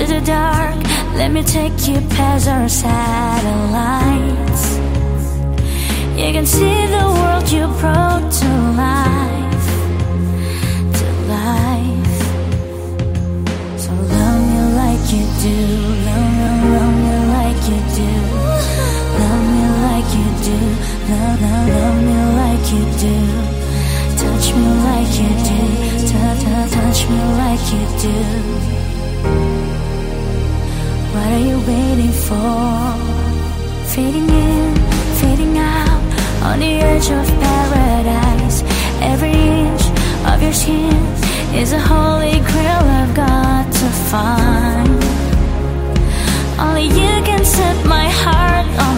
to the dark, let me take you past our satellites. You can see the world you brought to life, Waiting for? Fading in, fading out on the edge of paradise. Every inch of your skin is a holy grail I've got to find. Only you can set my heart on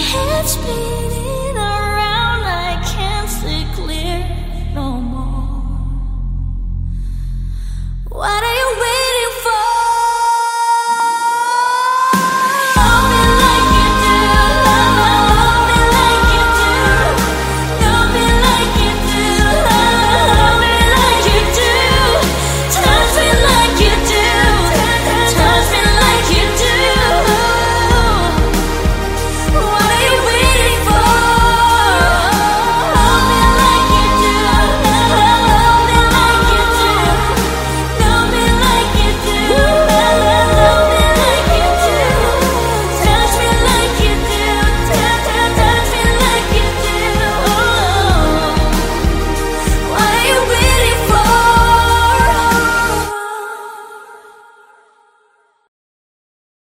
head's spinning